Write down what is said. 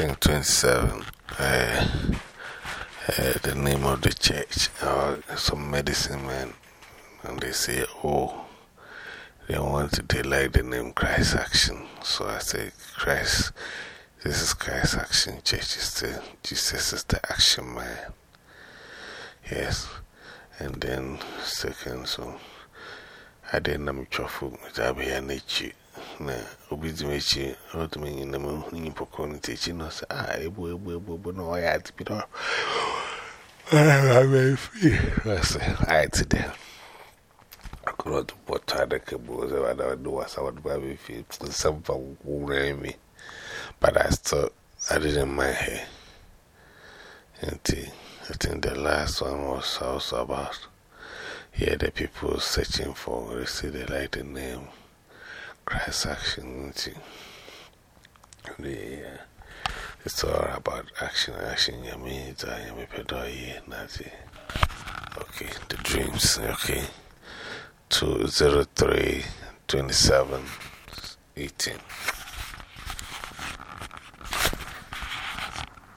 think 27. Uh, uh, the name of the church, or some medicine man, and they say, oh, they want they like the name Christ Action. So I say, Christ, this is Christ Action Church. Is the, Jesus is the action man. Yes. And then, second, so I didn't know truffle, I'll be an itchy. Na obi di mechi o to me na me ni poko ni techi no say ah ebu ebu ebu ebu no ya ti bi no I very free I say I today I could not put the cables I don't do what I would be feel some for me but I still I didn't mind her and I think the last one was also about here the people searching for they the name Christ action. The, uh, it's all about action. Action, you mean, I am Nazi. Okay, the dreams, okay. 203 27 18.